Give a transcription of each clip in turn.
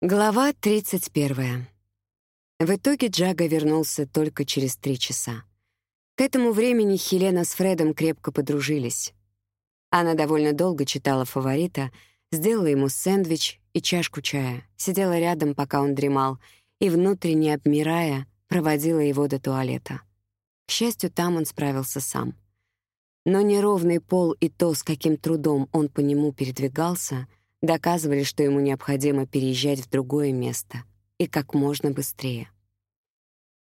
Глава 31. В итоге Джага вернулся только через три часа. К этому времени Хелена с Фредом крепко подружились. Она довольно долго читала «Фаворита», сделала ему сэндвич и чашку чая, сидела рядом, пока он дремал, и, внутренне обмирая, проводила его до туалета. К счастью, там он справился сам. Но неровный пол и то, с каким трудом он по нему передвигался — доказывали, что ему необходимо переезжать в другое место и как можно быстрее.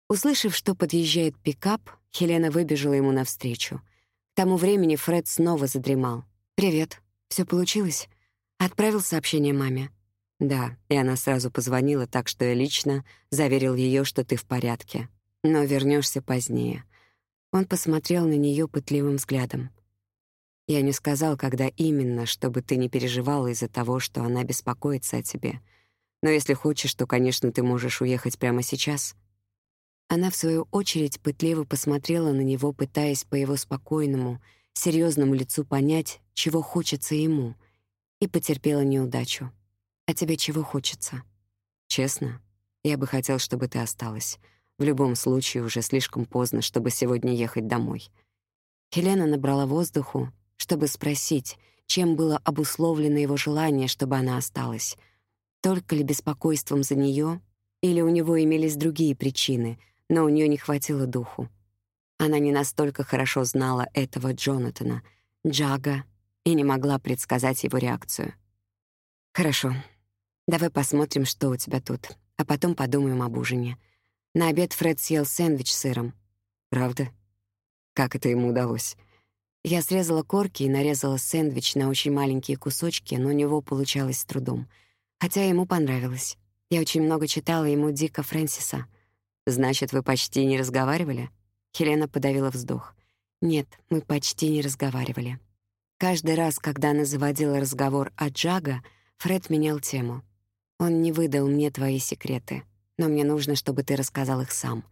Услышав, что подъезжает пикап, Хелена выбежала ему навстречу. К тому времени Фред снова задремал. «Привет. Все получилось?» Отправил сообщение маме. «Да», и она сразу позвонила, так что я лично заверил ее, что ты в порядке. Но вернешься позднее. Он посмотрел на нее пытливым взглядом. Я не сказал, когда именно, чтобы ты не переживала из-за того, что она беспокоится о тебе. Но если хочешь, то, конечно, ты можешь уехать прямо сейчас. Она в свою очередь пытливо посмотрела на него, пытаясь по его спокойному, серьезному лицу понять, чего хочется ему, и потерпела неудачу. А тебе чего хочется? Честно, я бы хотел, чтобы ты осталась. В любом случае уже слишком поздно, чтобы сегодня ехать домой. Хелена набрала воздуху чтобы спросить, чем было обусловлено его желание, чтобы она осталась. Только ли беспокойством за нее, или у него имелись другие причины, но у нее не хватило духу. Она не настолько хорошо знала этого Джонатана, Джага, и не могла предсказать его реакцию. «Хорошо. Давай посмотрим, что у тебя тут, а потом подумаем об ужине. На обед Фред съел сэндвич с сыром. Правда? Как это ему удалось? Я срезала корки и нарезала сэндвич на очень маленькие кусочки, но у него получалось с трудом. Хотя ему понравилось. Я очень много читала ему Дика Фрэнсиса. «Значит, вы почти не разговаривали?» Хелена подавила вздох. «Нет, мы почти не разговаривали». Каждый раз, когда она заводила разговор о Джага, Фред менял тему. «Он не выдал мне твои секреты, но мне нужно, чтобы ты рассказал их сам.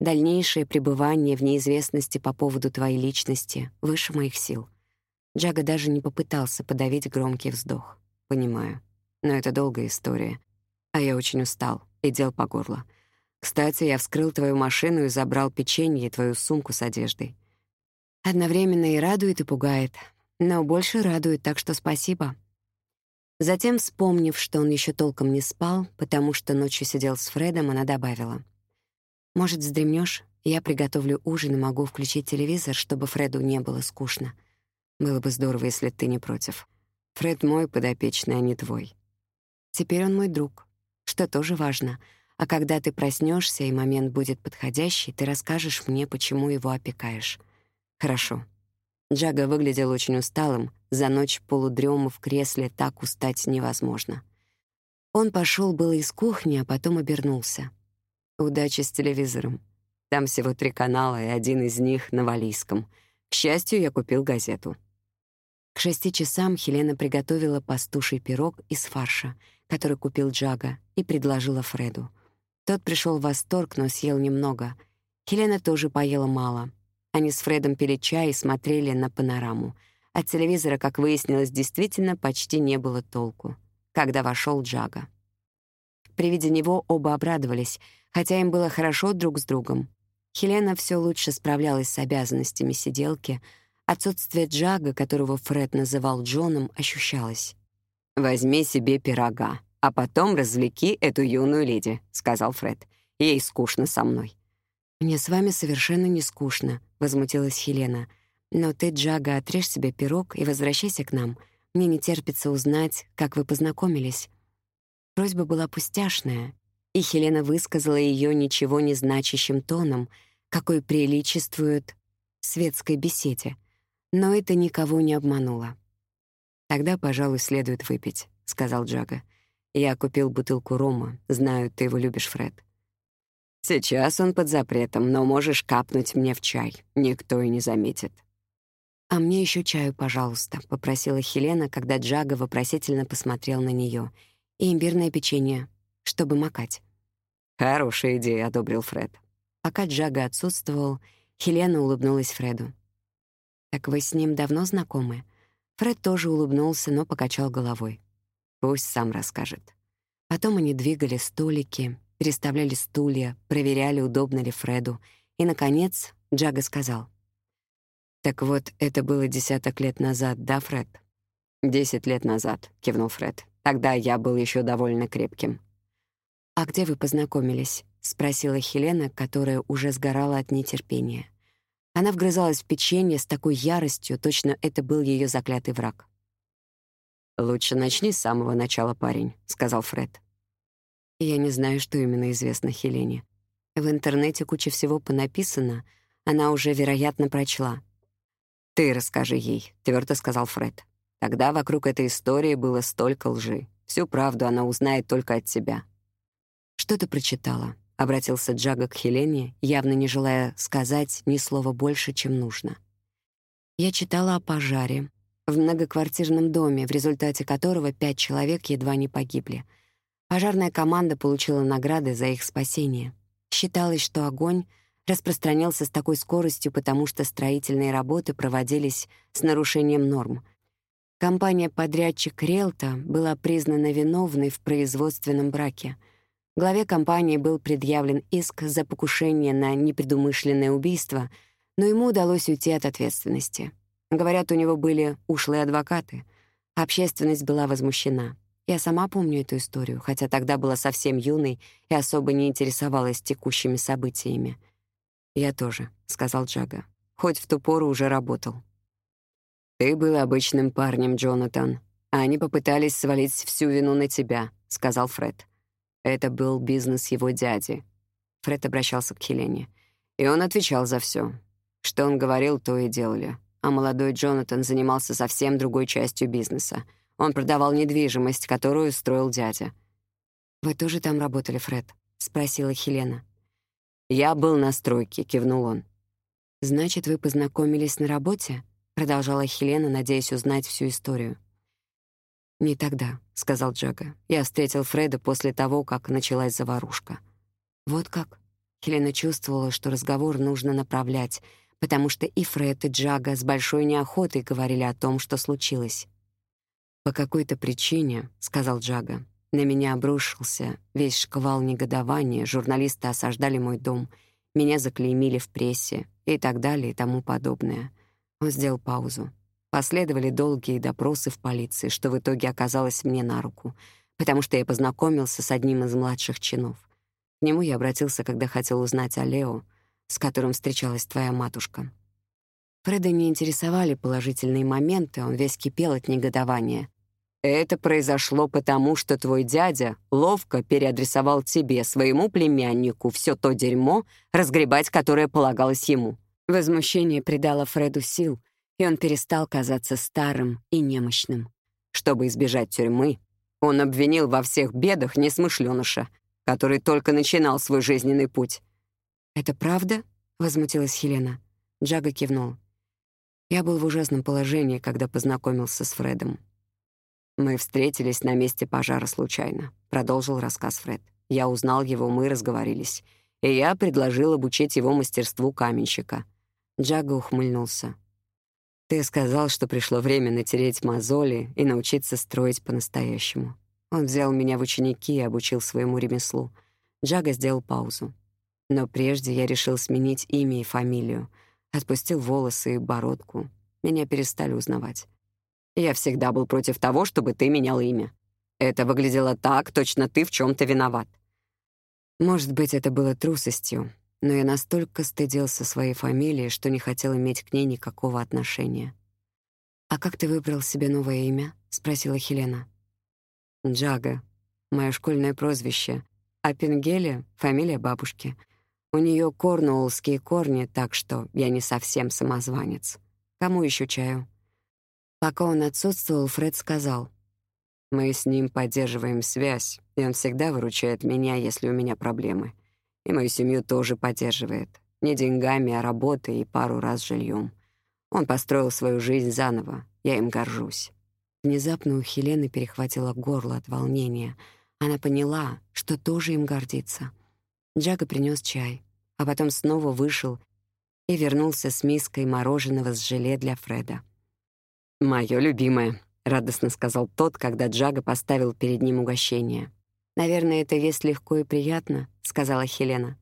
Дальнейшее пребывание в неизвестности по поводу твоей личности выше моих сил. Джага даже не попытался подавить громкий вздох. Понимаю. Но это долгая история. А я очень устал и дел по горло. Кстати, я вскрыл твою машину и забрал печенье и твою сумку с одеждой. Одновременно и радует, и пугает. Но больше радует, так что спасибо. Затем, вспомнив, что он еще толком не спал, потому что ночью сидел с Фредом, она добавила. Может, вздремнешь? Я приготовлю ужин и могу включить телевизор, чтобы Фреду не было скучно. Было бы здорово, если ты не против. Фред мой подопечный, а не твой. Теперь он мой друг, что тоже важно. А когда ты проснешься и момент будет подходящий, ты расскажешь мне, почему его опекаешь. Хорошо. Джага выглядел очень усталым. За ночь полудрема в кресле так устать невозможно. Он пошел было из кухни, а потом обернулся. Удачи с телевизором. Там всего три канала, и один из них на валийском. К счастью, я купил газету. К шести часам Хелена приготовила пастуший пирог из фарша, который купил Джага, и предложила Фреду. Тот пришел в восторг, но съел немного. Хелена тоже поела мало. Они с Фредом пили чай и смотрели на панораму. От телевизора, как выяснилось, действительно почти не было толку, когда вошел Джага. При виде него оба обрадовались — хотя им было хорошо друг с другом. Хелена все лучше справлялась с обязанностями сиделки, отсутствие Джага, которого Фред называл Джоном, ощущалось. «Возьми себе пирога, а потом развлеки эту юную леди», — сказал Фред. «Ей скучно со мной». «Мне с вами совершенно не скучно», — возмутилась Хелена. «Но ты, Джага, отрежь себе пирог и возвращайся к нам. Мне не терпится узнать, как вы познакомились». Просьба была пустяшная, и Хелена высказала ее ничего не значащим тоном, какой приличествует светской беседе. Но это никого не обмануло. «Тогда, пожалуй, следует выпить», — сказал Джага. «Я купил бутылку рома. Знаю, ты его любишь, Фред». «Сейчас он под запретом, но можешь капнуть мне в чай. Никто и не заметит». «А мне еще чаю, пожалуйста», — попросила Хелена, когда Джага вопросительно посмотрел на нее. «И имбирное печенье, чтобы макать». «Хорошая идея», — одобрил Фред. Пока Джага отсутствовал, Хелена улыбнулась Фреду. «Так вы с ним давно знакомы?» Фред тоже улыбнулся, но покачал головой. «Пусть сам расскажет». Потом они двигали столики, переставляли стулья, проверяли, удобно ли Фреду. И, наконец, Джага сказал. «Так вот, это было десяток лет назад, да, Фред?» «Десять лет назад», — кивнул Фред. «Тогда я был еще довольно крепким». «А где вы познакомились?» — спросила Хелена, которая уже сгорала от нетерпения. Она вгрызалась в печенье с такой яростью, точно это был ее заклятый враг. «Лучше начни с самого начала, парень», — сказал Фред. Я не знаю, что именно известно Хелене. В интернете куча всего понаписано, она уже, вероятно, прочла. «Ты расскажи ей», — твердо сказал Фред. «Тогда вокруг этой истории было столько лжи. Всю правду она узнает только от тебя». «Что ты прочитала?» — обратился Джага к Хелене, явно не желая сказать ни слова больше, чем нужно. «Я читала о пожаре в многоквартирном доме, в результате которого пять человек едва не погибли. Пожарная команда получила награды за их спасение. Считалось, что огонь распространялся с такой скоростью, потому что строительные работы проводились с нарушением норм. Компания-подрядчик Релта была признана виновной в производственном браке — Главе компании был предъявлен иск за покушение на непредумышленное убийство, но ему удалось уйти от ответственности. Говорят, у него были ушлые адвокаты. Общественность была возмущена. Я сама помню эту историю, хотя тогда была совсем юной и особо не интересовалась текущими событиями. «Я тоже», — сказал Джага. «Хоть в ту пору уже работал». «Ты был обычным парнем, Джонатан, а они попытались свалить всю вину на тебя», — сказал Фред. Это был бизнес его дяди. Фред обращался к Хелене. И он отвечал за все. Что он говорил, то и делали. А молодой Джонатан занимался совсем другой частью бизнеса. Он продавал недвижимость, которую строил дядя. «Вы тоже там работали, Фред?» — спросила Хелена. «Я был на стройке», — кивнул он. «Значит, вы познакомились на работе?» — продолжала Хелена, надеясь узнать всю историю. «Не тогда», — сказал Джага. «Я встретил Фреда после того, как началась заварушка». «Вот как?» Хелена чувствовала, что разговор нужно направлять, потому что и Фред, и Джага с большой неохотой говорили о том, что случилось. «По какой-то причине», — сказал Джага, — «на меня обрушился весь шквал негодования, журналисты осаждали мой дом, меня заклеймили в прессе и так далее и тому подобное». Он сделал паузу. Последовали долгие допросы в полиции, что в итоге оказалось мне на руку, потому что я познакомился с одним из младших чинов. К нему я обратился, когда хотел узнать о Лео, с которым встречалась твоя матушка. Фреда не интересовали положительные моменты, он весь кипел от негодования. «Это произошло потому, что твой дядя ловко переадресовал тебе, своему племяннику, все то дерьмо, разгребать которое полагалось ему». Возмущение придало Фреду сил, и он перестал казаться старым и немощным. Чтобы избежать тюрьмы, он обвинил во всех бедах несмышленыша, который только начинал свой жизненный путь. «Это правда?» — возмутилась Хелена. Джага кивнул. «Я был в ужасном положении, когда познакомился с Фредом. Мы встретились на месте пожара случайно», — продолжил рассказ Фред. «Я узнал его, мы разговорились, и я предложил обучить его мастерству каменщика». Джага ухмыльнулся. Ты сказал, что пришло время натереть мозоли и научиться строить по-настоящему. Он взял меня в ученики и обучил своему ремеслу. Джага сделал паузу. Но прежде я решил сменить имя и фамилию. Отпустил волосы и бородку. Меня перестали узнавать. Я всегда был против того, чтобы ты менял имя. Это выглядело так, точно ты в чем то виноват. Может быть, это было трусостью, но я настолько стыдился своей фамилии, что не хотел иметь к ней никакого отношения. «А как ты выбрал себе новое имя?» — спросила Хелена. «Джага. Мое школьное прозвище. А Пенгеле — фамилия бабушки. У нее корнуоллские корни, так что я не совсем самозванец. Кому еще чаю?» Пока он отсутствовал, Фред сказал. «Мы с ним поддерживаем связь, и он всегда выручает меня, если у меня проблемы. И мою семью тоже поддерживает. Не деньгами, а работой и пару раз жильем. Он построил свою жизнь заново. Я им горжусь. Внезапно у Хелены перехватило горло от волнения. Она поняла, что тоже им гордится. Джага принес чай, а потом снова вышел и вернулся с миской мороженого с желе для Фреда. «Моё любимое», — радостно сказал тот, когда Джага поставил перед ним угощение. «Наверное, это есть легко и приятно», — сказала Хелена.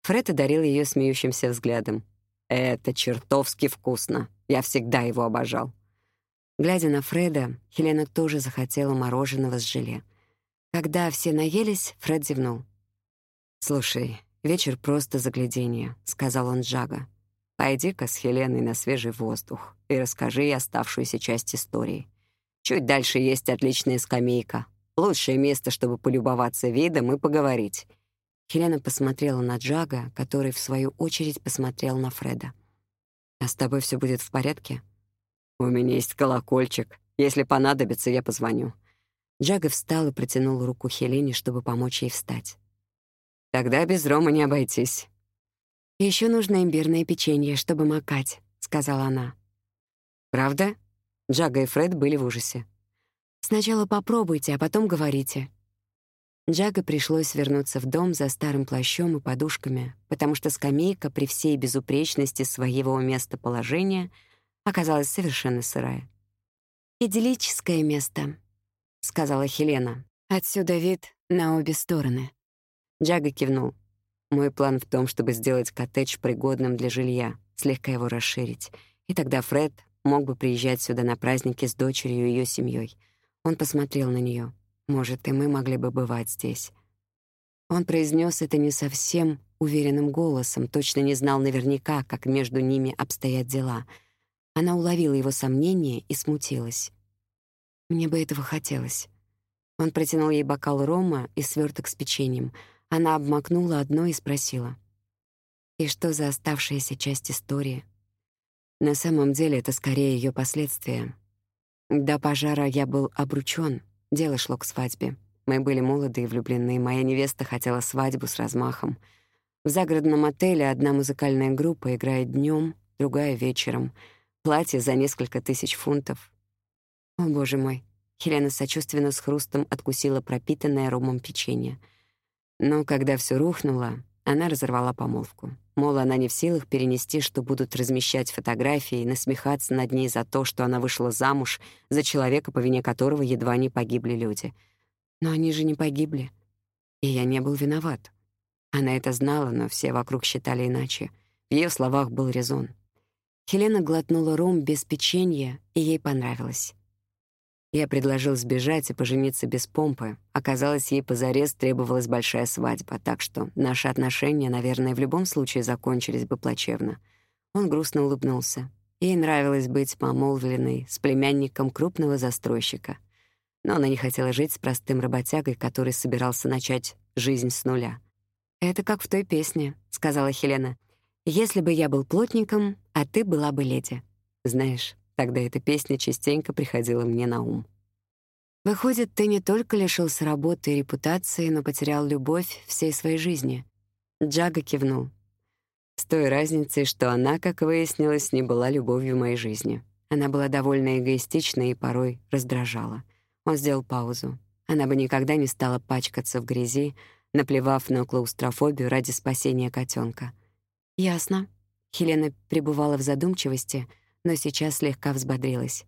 Фред одарил ее смеющимся взглядом. «Это чертовски вкусно. Я всегда его обожал». Глядя на Фреда, Хелена тоже захотела мороженого с желе. Когда все наелись, Фред зевнул. «Слушай, вечер просто загляденье», — сказал он Джага. «Пойди-ка с Хеленой на свежий воздух и расскажи ей оставшуюся часть истории. Чуть дальше есть отличная скамейка. Лучшее место, чтобы полюбоваться видом и поговорить». Хелена посмотрела на Джага, который, в свою очередь, посмотрел на Фреда. «А с тобой все будет в порядке?» «У меня есть колокольчик. Если понадобится, я позвоню». Джага встал и протянул руку Хелене, чтобы помочь ей встать. «Тогда без рома не обойтись». Еще нужно имбирное печенье, чтобы макать», — сказала она. «Правда?» Джага и Фред были в ужасе. «Сначала попробуйте, а потом говорите». Джага пришлось вернуться в дом за старым плащом и подушками, потому что скамейка при всей безупречности своего местоположения оказалась совершенно сырая. «Идиллическое место», — сказала Хелена. «Отсюда вид на обе стороны». Джага кивнул. «Мой план в том, чтобы сделать коттедж пригодным для жилья, слегка его расширить. И тогда Фред мог бы приезжать сюда на праздники с дочерью и ее семьей. Он посмотрел на нее. Может, и мы могли бы бывать здесь. Он произнес это не совсем уверенным голосом, точно не знал наверняка, как между ними обстоят дела. Она уловила его сомнение и смутилась. Мне бы этого хотелось. Он протянул ей бокал рома и сверток с печеньем. Она обмакнула одно и спросила: "И что за оставшаяся часть истории?" На самом деле это скорее ее последствия. До пожара я был обручён, дело шло к свадьбе. Мы были молоды и влюблены, моя невеста хотела свадьбу с размахом. В загородном отеле одна музыкальная группа играет днём, другая — вечером. Платье за несколько тысяч фунтов. О, боже мой. Хелена сочувственно с хрустом откусила пропитанное ромом печенье. Но когда всё рухнуло, она разорвала помолвку. Мол, она не в силах перенести, что будут размещать фотографии и насмехаться над ней за то, что она вышла замуж за человека, по вине которого едва не погибли люди. Но они же не погибли. И я не был виноват. Она это знала, но все вокруг считали иначе. В ее словах был резон. Хелена глотнула ром без печенья, и ей понравилось. Я предложил сбежать и пожениться без помпы. Оказалось, ей позарез требовалась большая свадьба, так что наши отношения, наверное, в любом случае закончились бы плачевно. Он грустно улыбнулся. Ей нравилось быть помолвленной с племянником крупного застройщика. Но она не хотела жить с простым работягой, который собирался начать жизнь с нуля. «Это как в той песне», — сказала Хелена. «Если бы я был плотником, а ты была бы леди». Знаешь, Тогда эта песня частенько приходила мне на ум. Выходит, ты не только лишился работы и репутации, но потерял любовь всей своей жизни. Джага кивнул. С той разницей, что она, как выяснилось, не была любовью моей жизни. Она была довольно эгоистична и порой раздражала. Он сделал паузу. Она бы никогда не стала пачкаться в грязи, наплевав на клаустрофобию ради спасения котенка. «Ясно». Хелена пребывала в задумчивости — но сейчас слегка взбодрилась.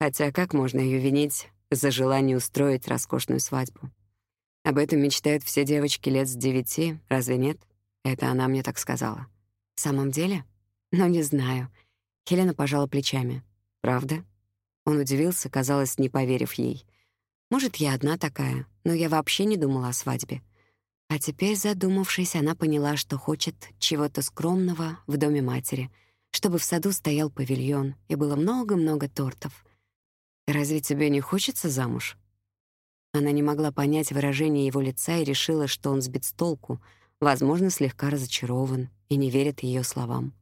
Хотя как можно ее винить за желание устроить роскошную свадьбу? Об этом мечтают все девочки лет с девяти, разве нет? Это она мне так сказала. В самом деле? Ну, не знаю. Хелена пожала плечами. Правда? Он удивился, казалось, не поверив ей. Может, я одна такая, но я вообще не думала о свадьбе. А теперь, задумавшись, она поняла, что хочет чего-то скромного в доме матери — чтобы в саду стоял павильон и было много-много тортов. «Разве тебе не хочется замуж?» Она не могла понять выражение его лица и решила, что он сбит с толку, возможно, слегка разочарован и не верит ее словам.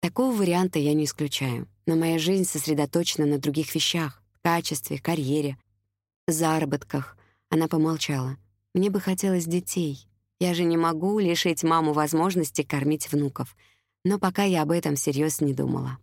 Такого варианта я не исключаю, но моя жизнь сосредоточена на других вещах — качестве, карьере, заработках. Она помолчала. Мне бы хотелось детей. Я же не могу лишить маму возможности кормить внуков — но пока я об этом всерьез не думала.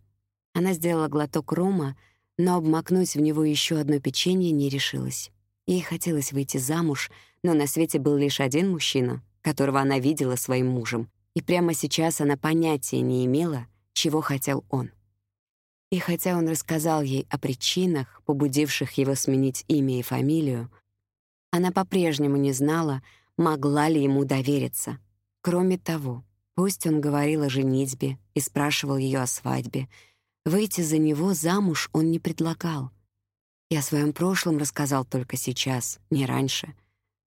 Она сделала глоток рома, но обмакнуть в него еще одно печенье не решилась. Ей хотелось выйти замуж, но на свете был лишь один мужчина, которого она видела своим мужем, и прямо сейчас она понятия не имела, чего хотел он. И хотя он рассказал ей о причинах, побудивших его сменить имя и фамилию, Она по-прежнему не знала, могла ли ему довериться. Кроме того, пусть он говорил о женитьбе и спрашивал ее о свадьбе, выйти за него замуж он не предлагал. И о своем прошлом рассказал только сейчас, не раньше.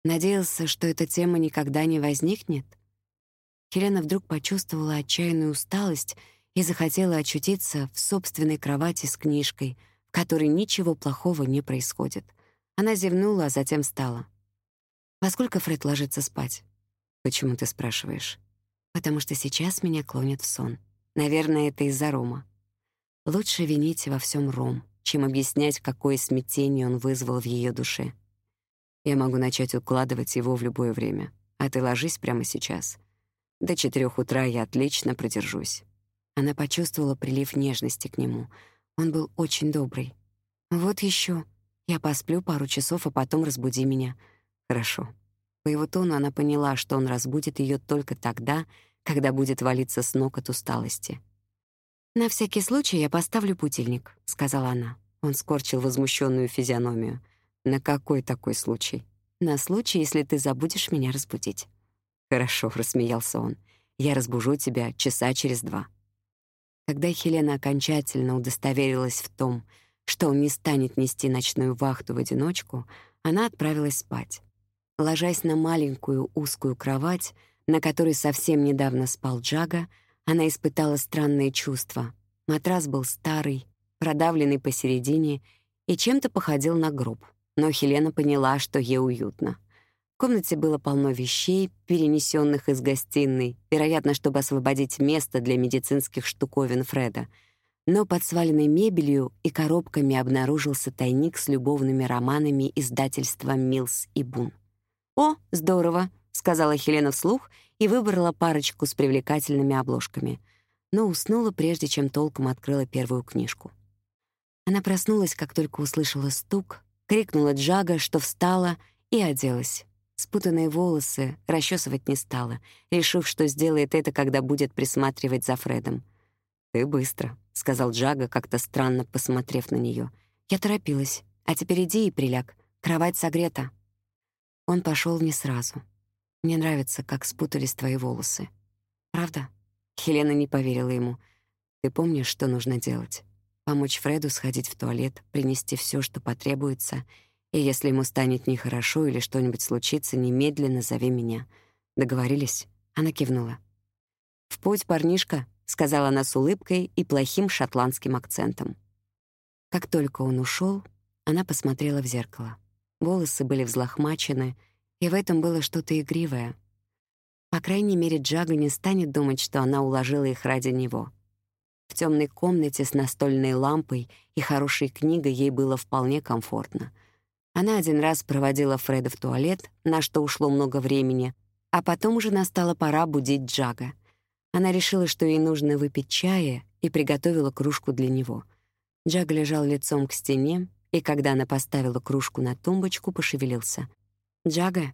Надеялся, что эта тема никогда не возникнет. Хелена вдруг почувствовала отчаянную усталость и захотела очутиться в собственной кровати с книжкой, в которой ничего плохого не происходит. Она зевнула, а затем встала. «Во сколько Фред ложится спать?» «Почему ты спрашиваешь?» «Потому что сейчас меня клонит в сон. Наверное, это из-за Рома. Лучше винить во всем Ром, чем объяснять, какое смятение он вызвал в ее душе. Я могу начать укладывать его в любое время, а ты ложись прямо сейчас. До четырех утра я отлично продержусь. Она почувствовала прилив нежности к нему. Он был очень добрый. Вот еще. Я посплю пару часов, а потом разбуди меня. Хорошо. По его тону она поняла, что он разбудит ее только тогда, когда будет валиться с ног от усталости. На всякий случай я поставлю будильник, сказала она. Он скорчил возмущенную физиономию. На какой такой случай? На случай, если ты забудешь меня разбудить. Хорошо, рассмеялся он. Я разбужу тебя часа через два. Когда Хелена окончательно удостоверилась в том, что он не станет нести ночную вахту в одиночку, она отправилась спать. Ложась на маленькую узкую кровать, на которой совсем недавно спал Джага, она испытала странные чувства. Матрас был старый, продавленный посередине и чем-то походил на гроб. Но Хелена поняла, что ей уютно. В комнате было полно вещей, перенесенных из гостиной, вероятно, чтобы освободить место для медицинских штуковин Фреда. Но под сваленной мебелью и коробками обнаружился тайник с любовными романами издательства «Милс и Бун». «О, здорово!» — сказала Хелена вслух и выбрала парочку с привлекательными обложками. Но уснула, прежде чем толком открыла первую книжку. Она проснулась, как только услышала стук, крикнула Джага, что встала, и оделась. Спутанные волосы расчесывать не стала, решив, что сделает это, когда будет присматривать за Фредом. «Ты быстро», — сказал Джага, как-то странно посмотрев на нее. «Я торопилась. А теперь иди и приляг. Кровать согрета». Он пошел не сразу. «Мне нравится, как спутались твои волосы». «Правда?» Хелена не поверила ему. «Ты помнишь, что нужно делать? Помочь Фреду сходить в туалет, принести все, что потребуется — и если ему станет нехорошо или что-нибудь случится, немедленно зови меня. Договорились?» Она кивнула. «В путь, парнишка», — сказала она с улыбкой и плохим шотландским акцентом. Как только он ушел, она посмотрела в зеркало. Волосы были взлохмачены, и в этом было что-то игривое. По крайней мере, Джага не станет думать, что она уложила их ради него. В темной комнате с настольной лампой и хорошей книгой ей было вполне комфортно — она один раз проводила Фреда в туалет, на что ушло много времени, а потом уже настала пора будить Джага. Она решила, что ей нужно выпить чая, и приготовила кружку для него. Джаг лежал лицом к стене, и когда она поставила кружку на тумбочку, пошевелился. «Джага,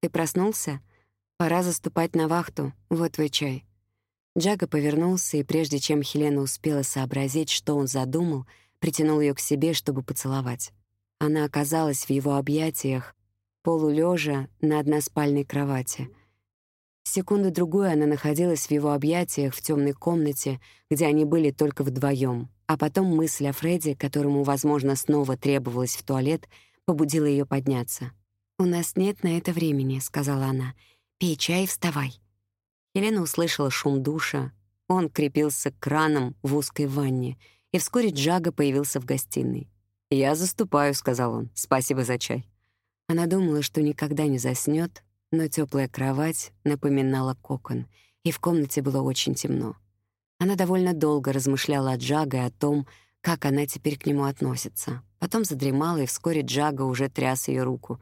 ты проснулся? Пора заступать на вахту. Вот твой чай». Джага повернулся, и прежде чем Хелена успела сообразить, что он задумал, притянул ее к себе, чтобы поцеловать. Она оказалась в его объятиях, полулежа на односпальной кровати. Секунду-другую она находилась в его объятиях в темной комнате, где они были только вдвоем, а потом мысль о Фредди, которому, возможно, снова требовалось в туалет, побудила ее подняться. «У нас нет на это времени», — сказала она. «Пей чай и вставай». Елена услышала шум душа. Он крепился к кранам в узкой ванне, и вскоре Джага появился в гостиной. «Я заступаю», — сказал он. «Спасибо за чай». Она думала, что никогда не заснёт, но тёплая кровать напоминала кокон, и в комнате было очень темно. Она довольно долго размышляла о Джага и о том, как она теперь к нему относится. Потом задремала, и вскоре Джага уже тряс её руку.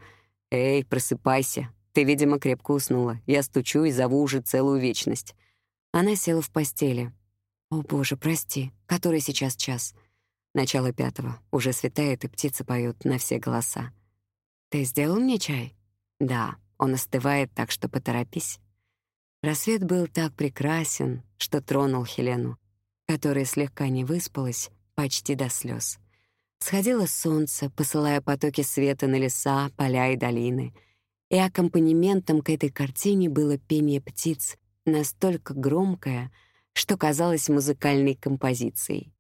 «Эй, просыпайся. Ты, видимо, крепко уснула. Я стучу и зову уже целую вечность». Она села в постели. «О, боже, прости. Который сейчас час?» Начало пятого. Уже светает, и птицы поют на все голоса. «Ты сделал мне чай?» «Да, он остывает, так что поторопись». Рассвет был так прекрасен, что тронул Хелену, которая слегка не выспалась почти до слез. Сходило солнце, посылая потоки света на леса, поля и долины. И аккомпанементом к этой картине было пение птиц, настолько громкое, что казалось музыкальной композицией.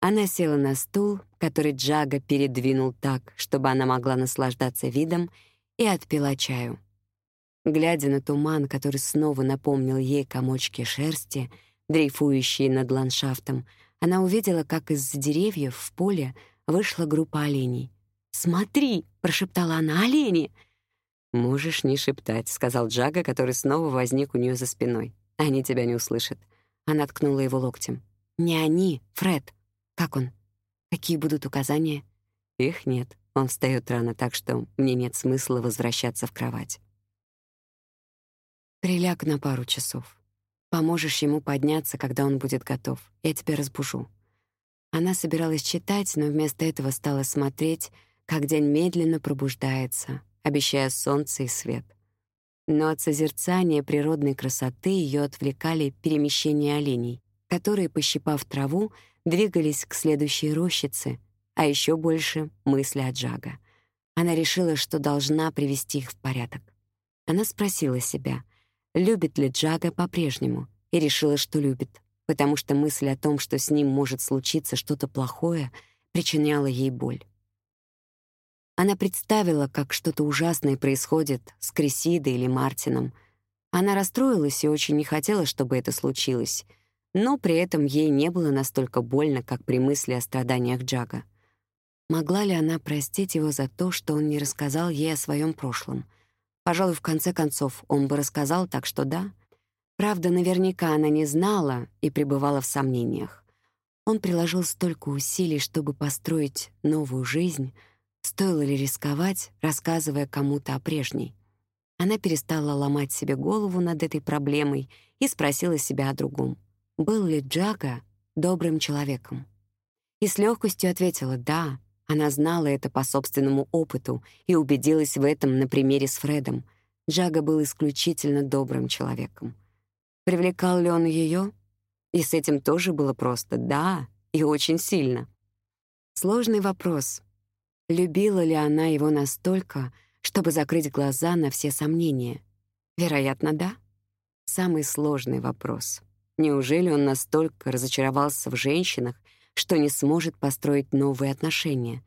Она села на стул, который Джага передвинул так, чтобы она могла наслаждаться видом, и отпила чаю. Глядя на туман, который снова напомнил ей комочки шерсти, дрейфующие над ландшафтом, она увидела, как из-за деревьев в поле вышла группа оленей. «Смотри!» — прошептала она. «Олени!» «Можешь не шептать», — сказал Джага, который снова возник у нее за спиной. «Они тебя не услышат». Она ткнула его локтем. «Не они, Фред. Как он? Какие будут указания?» «Их нет. Он встает рано, так что мне нет смысла возвращаться в кровать». «Приляг на пару часов. Поможешь ему подняться, когда он будет готов. Я тебя разбужу». Она собиралась читать, но вместо этого стала смотреть, как день медленно пробуждается, обещая солнце и свет. Но от созерцания природной красоты ее отвлекали перемещения оленей, которые, пощипав траву, двигались к следующей рощице, а еще больше — мысли о Джага. Она решила, что должна привести их в порядок. Она спросила себя, любит ли Джага по-прежнему, и решила, что любит, потому что мысль о том, что с ним может случиться что-то плохое, причиняла ей боль. Она представила, как что-то ужасное происходит с Крисидой или Мартином. Она расстроилась и очень не хотела, чтобы это случилось, но при этом ей не было настолько больно, как при мысли о страданиях Джага. Могла ли она простить его за то, что он не рассказал ей о своем прошлом? Пожалуй, в конце концов, он бы рассказал, так что да. Правда, наверняка она не знала и пребывала в сомнениях. Он приложил столько усилий, чтобы построить новую жизнь. Стоило ли рисковать, рассказывая кому-то о прежней? Она перестала ломать себе голову над этой проблемой и спросила себя о другом. Был ли Джага добрым человеком? И с легкостью ответила «да». Она знала это по собственному опыту и убедилась в этом на примере с Фредом. Джага был исключительно добрым человеком. Привлекал ли он ее? И с этим тоже было просто «да» и очень сильно. Сложный вопрос. Любила ли она его настолько, чтобы закрыть глаза на все сомнения? Вероятно, да. Самый сложный вопрос. Неужели он настолько разочаровался в женщинах, что не сможет построить новые отношения?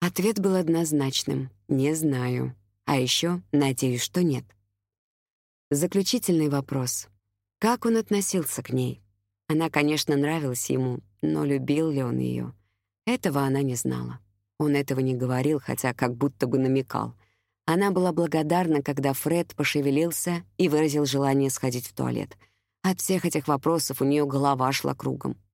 Ответ был однозначным — не знаю. А еще надеюсь, что нет. Заключительный вопрос. Как он относился к ней? Она, конечно, нравилась ему, но любил ли он ее? Этого она не знала. Он этого не говорил, хотя как будто бы намекал. Она была благодарна, когда Фред пошевелился и выразил желание сходить в туалет. От всех этих вопросов у нее голова шла кругом.